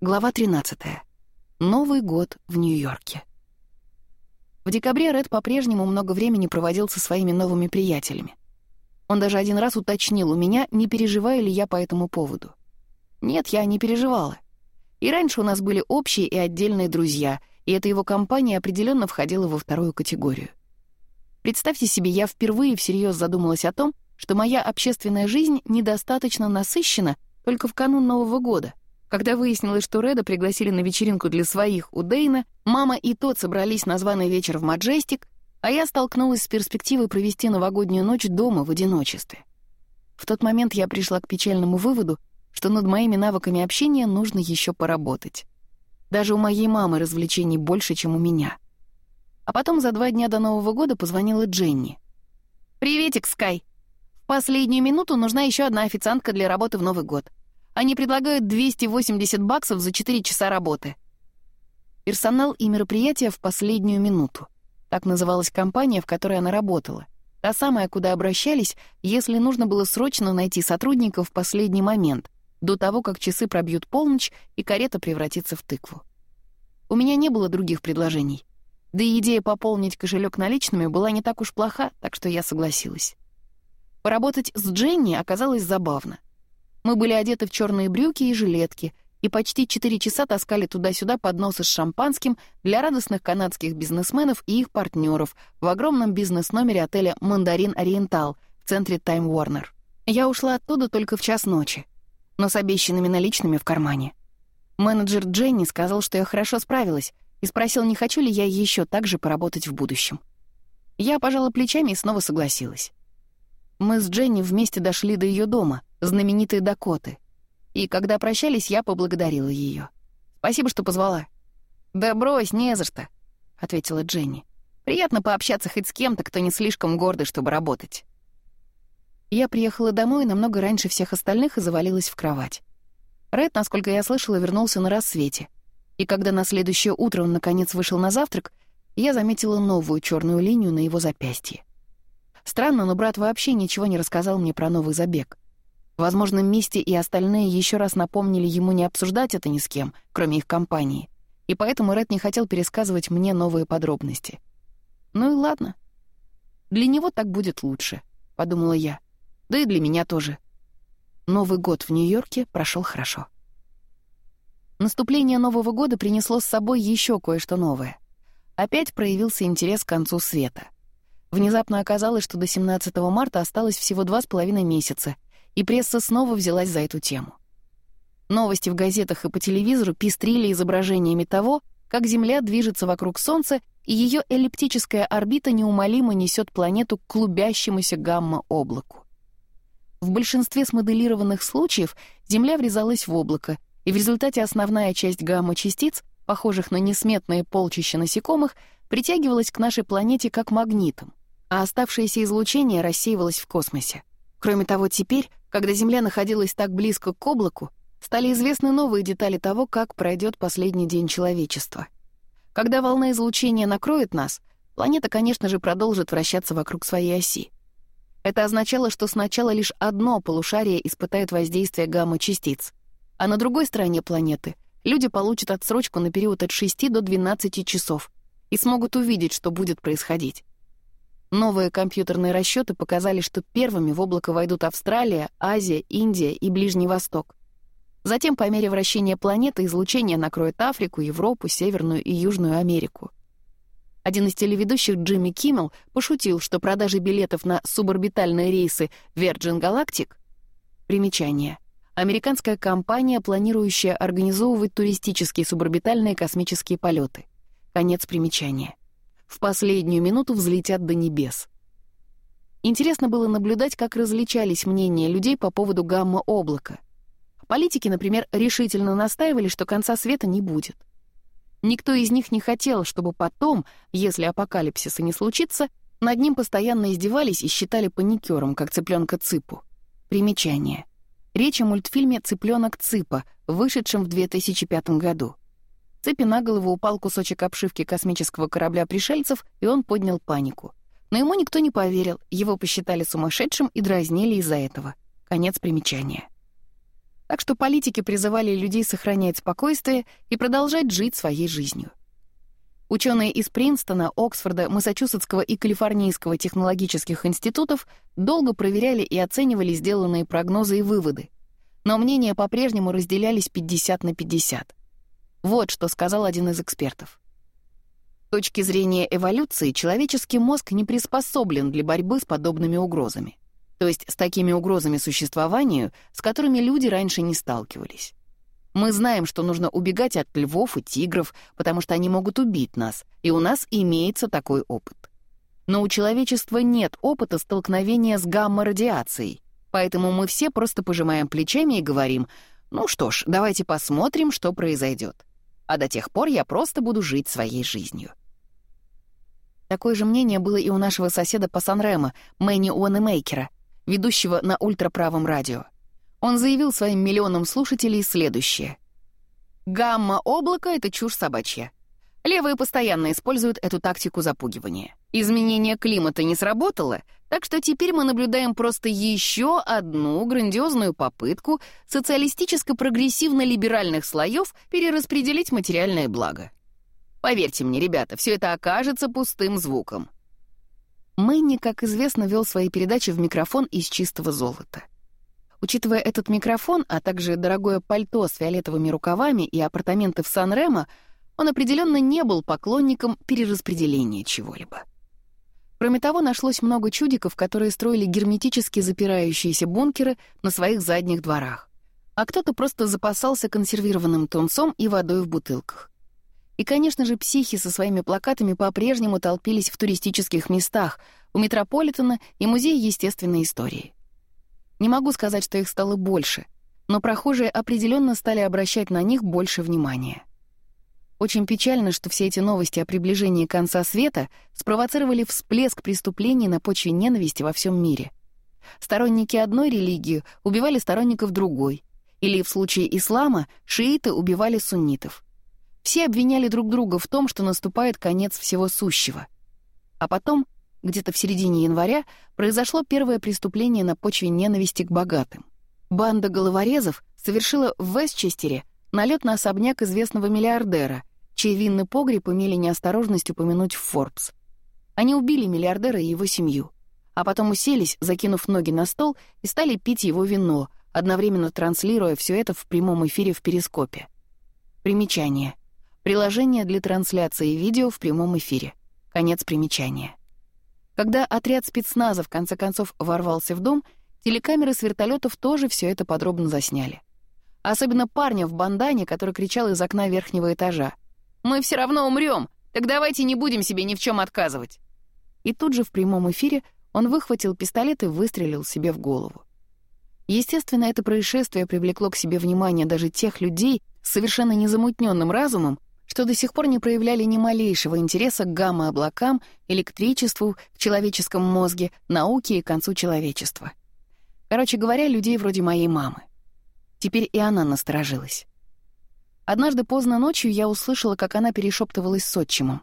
Глава 13. Новый год в Нью-Йорке. В декабре Ред по-прежнему много времени проводил со своими новыми приятелями. Он даже один раз уточнил у меня, не переживаю ли я по этому поводу. Нет, я не переживала. И раньше у нас были общие и отдельные друзья, и эта его компания определенно входила во вторую категорию. Представьте себе, я впервые всерьез задумалась о том, что моя общественная жизнь недостаточно насыщена только в канун Нового года, когда выяснилось, что Реда пригласили на вечеринку для своих у Дейна, мама и тот собрались на званый вечер в Маджестик, а я столкнулась с перспективой провести новогоднюю ночь дома в одиночестве. В тот момент я пришла к печальному выводу, что над моими навыками общения нужно еще поработать. Даже у моей мамы развлечений больше, чем у меня. А потом за два дня до Нового года позвонила Дженни. «Приветик, Скай! В последнюю минуту нужна еще одна официантка для работы в Новый год. Они предлагают 280 баксов за 4 часа работы. Персонал и мероприятия в последнюю минуту. Так называлась компания, в которой она работала. Та самая, куда обращались, если нужно было срочно найти сотрудника в последний момент, до того, как часы пробьют полночь и карета превратится в тыкву. У меня не было других предложений. Да и идея пополнить кошелек наличными была не так уж плоха, так что я согласилась. Поработать с Дженни оказалось забавно. Мы были одеты в черные брюки и жилетки, и почти четыре часа таскали туда-сюда подносы с шампанским для радостных канадских бизнесменов и их партнеров в огромном бизнес-номере отеля «Мандарин Ориентал» в центре Тайм Warner. Я ушла оттуда только в час ночи, но с обещанными наличными в кармане. Менеджер Дженни сказал, что я хорошо справилась, и спросил, не хочу ли я еще так же поработать в будущем. Я пожала плечами и снова согласилась. Мы с Дженни вместе дошли до ее дома — знаменитой Дакоты. И когда прощались, я поблагодарила ее. «Спасибо, что позвала». «Да брось, не за что», — ответила Дженни. «Приятно пообщаться хоть с кем-то, кто не слишком гордый, чтобы работать». Я приехала домой намного раньше всех остальных и завалилась в кровать. Ред, насколько я слышала, вернулся на рассвете. И когда на следующее утро он наконец вышел на завтрак, я заметила новую черную линию на его запястье. Странно, но брат вообще ничего не рассказал мне про новый забег. Возможно, Мисти и остальные еще раз напомнили ему не обсуждать это ни с кем, кроме их компании. И поэтому Ред не хотел пересказывать мне новые подробности. «Ну и ладно. Для него так будет лучше», — подумала я. «Да и для меня тоже». Новый год в Нью-Йорке прошел хорошо. Наступление Нового года принесло с собой еще кое-что новое. Опять проявился интерес к концу света. Внезапно оказалось, что до 17 марта осталось всего два с половиной месяца — и пресса снова взялась за эту тему. Новости в газетах и по телевизору пестрили изображениями того, как Земля движется вокруг Солнца, и ее эллиптическая орбита неумолимо несет планету к клубящемуся гамма-облаку. В большинстве смоделированных случаев Земля врезалась в облако, и в результате основная часть гамма-частиц, похожих на несметные полчища насекомых, притягивалась к нашей планете как магнитом, а оставшееся излучение рассеивалось в космосе. Кроме того, теперь, когда Земля находилась так близко к облаку, стали известны новые детали того, как пройдет последний день человечества. Когда волна излучения накроет нас, планета, конечно же, продолжит вращаться вокруг своей оси. Это означало, что сначала лишь одно полушарие испытает воздействие гамма-частиц, а на другой стороне планеты люди получат отсрочку на период от 6 до 12 часов и смогут увидеть, что будет происходить. Новые компьютерные расчеты показали, что первыми в облако войдут Австралия, Азия, Индия и Ближний Восток. Затем, по мере вращения планеты, излучение накроет Африку, Европу, Северную и Южную Америку. Один из телеведущих, Джимми Киммел, пошутил, что продажи билетов на суборбитальные рейсы Virgin Galactic — примечание. Американская компания, планирующая организовывать туристические суборбитальные космические полеты. Конец примечания в последнюю минуту взлетят до небес. Интересно было наблюдать, как различались мнения людей по поводу гамма-облака. Политики, например, решительно настаивали, что конца света не будет. Никто из них не хотел, чтобы потом, если апокалипсиса не случится, над ним постоянно издевались и считали паникером, как цыпленка Цыпу. Примечание. Речь о мультфильме «Цыпленок Цыпа», вышедшем в 2005 году. Цепи на голову упал кусочек обшивки космического корабля пришельцев, и он поднял панику. Но ему никто не поверил, его посчитали сумасшедшим и дразнили из-за этого. Конец примечания. Так что политики призывали людей сохранять спокойствие и продолжать жить своей жизнью. Ученые из Принстона, Оксфорда, Массачусетского и Калифорнийского технологических институтов долго проверяли и оценивали сделанные прогнозы и выводы. Но мнения по-прежнему разделялись 50 на 50. Вот что сказал один из экспертов. С точки зрения эволюции, человеческий мозг не приспособлен для борьбы с подобными угрозами. То есть с такими угрозами существованию, с которыми люди раньше не сталкивались. Мы знаем, что нужно убегать от львов и тигров, потому что они могут убить нас, и у нас имеется такой опыт. Но у человечества нет опыта столкновения с гамма-радиацией, поэтому мы все просто пожимаем плечами и говорим, ну что ж, давайте посмотрим, что произойдет а до тех пор я просто буду жить своей жизнью. Такое же мнение было и у нашего соседа по Санремо, Мэнни Уанемейкера, ведущего на ультраправом радио. Он заявил своим миллионам слушателей следующее. «Гамма облака — это чушь собачья. Левые постоянно используют эту тактику запугивания. Изменение климата не сработало, так что теперь мы наблюдаем просто еще одну грандиозную попытку социалистическо-прогрессивно-либеральных слоев перераспределить материальное благо. Поверьте мне, ребята, все это окажется пустым звуком. Мэнни, как известно, вел свои передачи в микрофон из чистого золота. Учитывая этот микрофон, а также дорогое пальто с фиолетовыми рукавами и апартаменты в Сан-Ремо, он определенно не был поклонником перераспределения чего-либо. Кроме того, нашлось много чудиков, которые строили герметически запирающиеся бункеры на своих задних дворах, а кто-то просто запасался консервированным тунцом и водой в бутылках. И, конечно же, психи со своими плакатами по-прежнему толпились в туристических местах, у Метрополитена и Музея естественной истории. Не могу сказать, что их стало больше, но прохожие определенно стали обращать на них больше внимания. Очень печально, что все эти новости о приближении конца света спровоцировали всплеск преступлений на почве ненависти во всем мире. Сторонники одной религии убивали сторонников другой, или в случае ислама шииты убивали суннитов. Все обвиняли друг друга в том, что наступает конец всего сущего. А потом, где-то в середине января, произошло первое преступление на почве ненависти к богатым. Банда головорезов совершила в Вестчестере налет на особняк известного миллиардера, чей винный погреб имели неосторожность упомянуть в Forbes. Они убили миллиардера и его семью, а потом уселись, закинув ноги на стол, и стали пить его вино, одновременно транслируя все это в прямом эфире в Перископе. Примечание. Приложение для трансляции видео в прямом эфире. Конец примечания. Когда отряд спецназа в конце концов ворвался в дом, телекамеры с вертолетов тоже все это подробно засняли. Особенно парня в бандане, который кричал из окна верхнего этажа — мы все равно умрем, так давайте не будем себе ни в чем отказывать». И тут же в прямом эфире он выхватил пистолет и выстрелил себе в голову. Естественно, это происшествие привлекло к себе внимание даже тех людей с совершенно незамутненным разумом, что до сих пор не проявляли ни малейшего интереса к гамма-облакам, электричеству в человеческом мозге, науке и концу человечества. Короче говоря, людей вроде моей мамы. Теперь и она насторожилась. Однажды поздно ночью я услышала, как она перешептывалась с отчимом.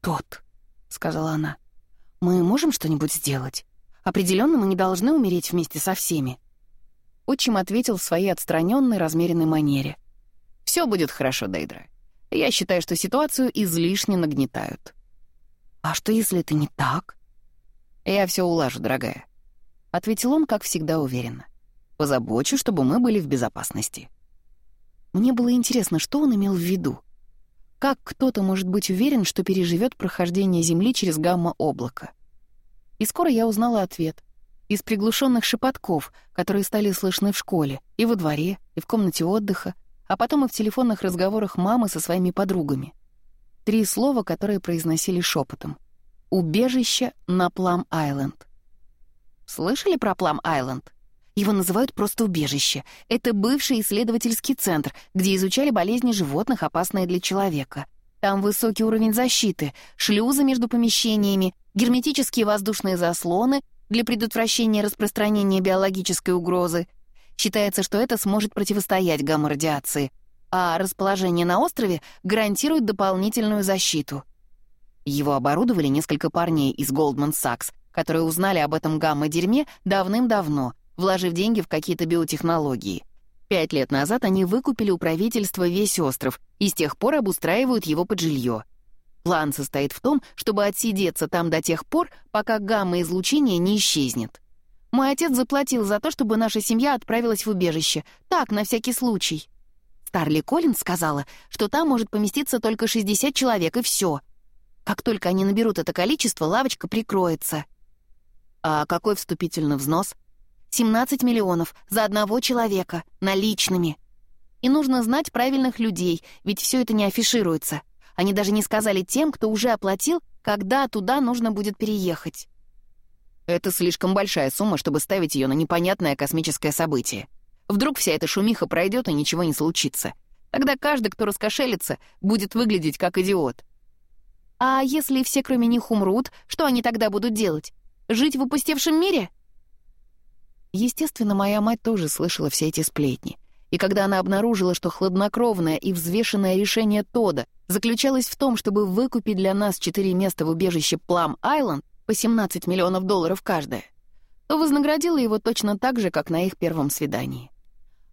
«Тот», — сказала она, — «мы можем что-нибудь сделать? Определенно мы не должны умереть вместе со всеми». Отчим ответил в своей отстраненной, размеренной манере. «Все будет хорошо, Дейдра. Я считаю, что ситуацию излишне нагнетают». «А что, если это не так?» «Я все улажу, дорогая», — ответил он, как всегда, уверенно. «Позабочу, чтобы мы были в безопасности». Мне было интересно, что он имел в виду. Как кто-то может быть уверен, что переживет прохождение Земли через гамма-облако? И скоро я узнала ответ. Из приглушенных шепотков, которые стали слышны в школе, и во дворе, и в комнате отдыха, а потом и в телефонных разговорах мамы со своими подругами. Три слова, которые произносили шепотом. «Убежище на Плам-Айленд». «Слышали про Плам-Айленд?» Его называют просто убежище. Это бывший исследовательский центр, где изучали болезни животных, опасные для человека. Там высокий уровень защиты, шлюзы между помещениями, герметические воздушные заслоны для предотвращения распространения биологической угрозы. Считается, что это сможет противостоять гамма-радиации, а расположение на острове гарантирует дополнительную защиту. Его оборудовали несколько парней из Goldman Sachs, которые узнали об этом гамма-дерьме давным-давно — вложив деньги в какие-то биотехнологии. Пять лет назад они выкупили у правительства весь остров и с тех пор обустраивают его под жилье. План состоит в том, чтобы отсидеться там до тех пор, пока гамма-излучение не исчезнет. Мой отец заплатил за то, чтобы наша семья отправилась в убежище. Так, на всякий случай. Старли Коллин сказала, что там может поместиться только 60 человек, и все. Как только они наберут это количество, лавочка прикроется. «А какой вступительный взнос?» 17 миллионов за одного человека, наличными. И нужно знать правильных людей, ведь все это не афишируется. Они даже не сказали тем, кто уже оплатил, когда туда нужно будет переехать. Это слишком большая сумма, чтобы ставить ее на непонятное космическое событие. Вдруг вся эта шумиха пройдет и ничего не случится. Тогда каждый, кто раскошелится, будет выглядеть как идиот. А если все кроме них умрут, что они тогда будут делать? Жить в упустевшем мире? Естественно, моя мать тоже слышала все эти сплетни. И когда она обнаружила, что хладнокровное и взвешенное решение Тода заключалось в том, чтобы выкупить для нас четыре места в убежище Плам-Айленд по 17 миллионов долларов каждое, то вознаградила его точно так же, как на их первом свидании.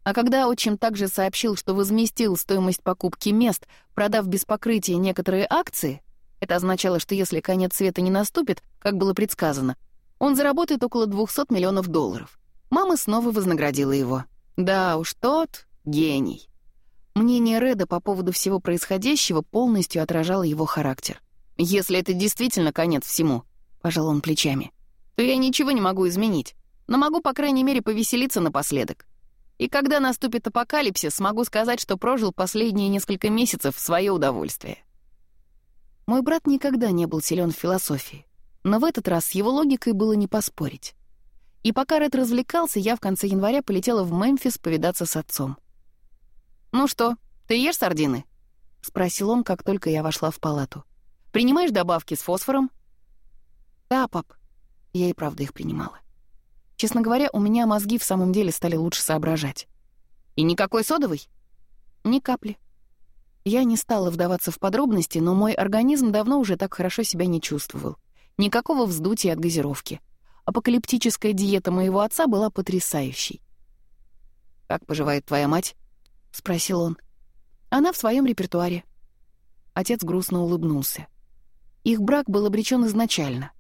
А когда отчим также сообщил, что возместил стоимость покупки мест, продав без покрытия некоторые акции, это означало, что если конец света не наступит, как было предсказано, он заработает около 200 миллионов долларов. Мама снова вознаградила его. «Да уж, тот гений». Мнение Реда по поводу всего происходящего полностью отражало его характер. «Если это действительно конец всему», — пожал он плечами, — «то я ничего не могу изменить, но могу, по крайней мере, повеселиться напоследок. И когда наступит апокалипсис, смогу сказать, что прожил последние несколько месяцев в свое удовольствие». Мой брат никогда не был силен в философии, но в этот раз с его логикой было не поспорить. И пока Ред развлекался, я в конце января полетела в Мемфис повидаться с отцом. «Ну что, ты ешь сардины?» — спросил он, как только я вошла в палату. «Принимаешь добавки с фосфором?» «Да, пап». Я и правда их принимала. Честно говоря, у меня мозги в самом деле стали лучше соображать. «И никакой содовой?» «Ни капли». Я не стала вдаваться в подробности, но мой организм давно уже так хорошо себя не чувствовал. Никакого вздутия от газировки — апокалиптическая диета моего отца была потрясающей. «Как поживает твоя мать?» — спросил он. «Она в своем репертуаре». Отец грустно улыбнулся. Их брак был обречен изначально.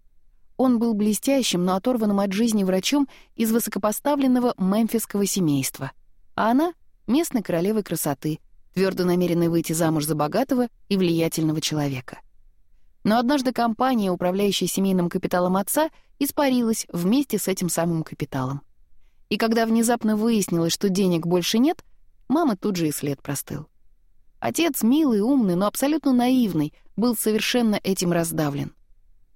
Он был блестящим, но оторванным от жизни врачом из высокопоставленного мемфисского семейства, а она — местной королевой красоты, твердо намеренной выйти замуж за богатого и влиятельного человека — но однажды компания, управляющая семейным капиталом отца, испарилась вместе с этим самым капиталом. И когда внезапно выяснилось, что денег больше нет, мама тут же и след простыл. Отец, милый, умный, но абсолютно наивный, был совершенно этим раздавлен.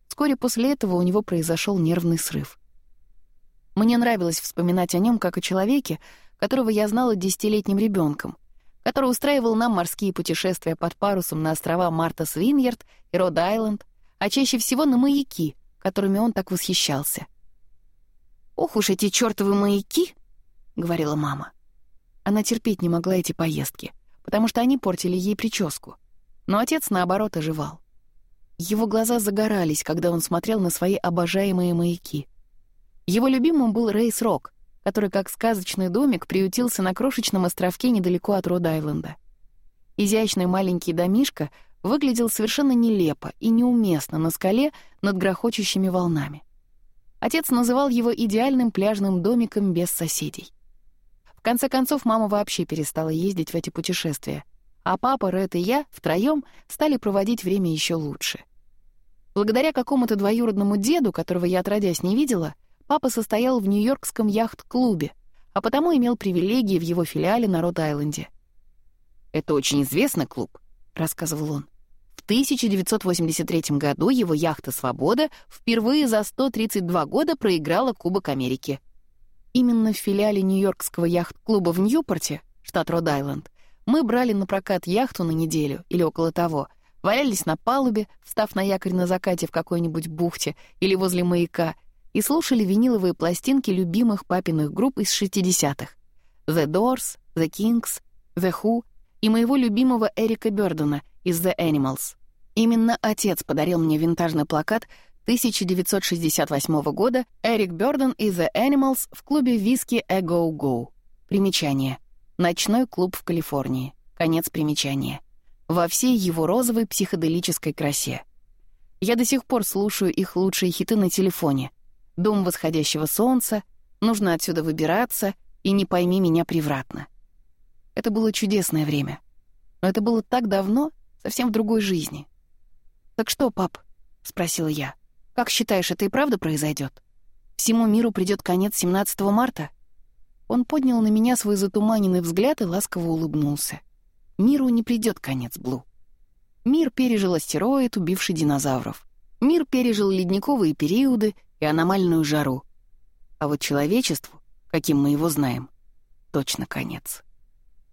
Вскоре после этого у него произошел нервный срыв. Мне нравилось вспоминать о нем как о человеке, которого я знала десятилетним ребенком — который устраивал нам морские путешествия под парусом на острова Марта Свиньерд и Род-Айленд, а чаще всего на маяки, которыми он так восхищался. «Ох уж эти чёртовы маяки!» — говорила мама. Она терпеть не могла эти поездки, потому что они портили ей прическу. Но отец, наоборот, оживал. Его глаза загорались, когда он смотрел на свои обожаемые маяки. Его любимым был Рейс Рок — который, как сказочный домик, приютился на крошечном островке недалеко от Род-Айленда. Изящный маленький домишка выглядел совершенно нелепо и неуместно на скале над грохочущими волнами. Отец называл его идеальным пляжным домиком без соседей. В конце концов, мама вообще перестала ездить в эти путешествия, а папа, Рэд и я втроём стали проводить время ещё лучше. Благодаря какому-то двоюродному деду, которого я отродясь не видела — Папа состоял в Нью-Йоркском яхт-клубе, а потому имел привилегии в его филиале на Род-Айленде. «Это очень известный клуб», — рассказывал он. В 1983 году его яхта «Свобода» впервые за 132 года проиграла Кубок Америки. Именно в филиале Нью-Йоркского яхт-клуба в Ньюпорте, штат Род-Айленд, мы брали на прокат яхту на неделю или около того, валялись на палубе, встав на якорь на закате в какой-нибудь бухте или возле маяка — и слушали виниловые пластинки любимых папиных групп из 60-х. The Doors, The Kings, The Who и моего любимого Эрика Бёрдена из The Animals. Именно отец подарил мне винтажный плакат 1968 года «Эрик Бёрден и The Animals» в клубе виски Эго Go Примечание. Ночной клуб в Калифорнии. Конец примечания. Во всей его розовой психоделической красе. Я до сих пор слушаю их лучшие хиты на телефоне — дом восходящего солнца, нужно отсюда выбираться, и не пойми меня превратно. Это было чудесное время. Но это было так давно, совсем в другой жизни. «Так что, пап?» — спросила я. «Как считаешь, это и правда произойдет? Всему миру придет конец 17 марта?» Он поднял на меня свой затуманенный взгляд и ласково улыбнулся. «Миру не придет конец, Блу. Мир пережил астероид, убивший динозавров. Мир пережил ледниковые периоды — и аномальную жару. А вот человечеству, каким мы его знаем, точно конец.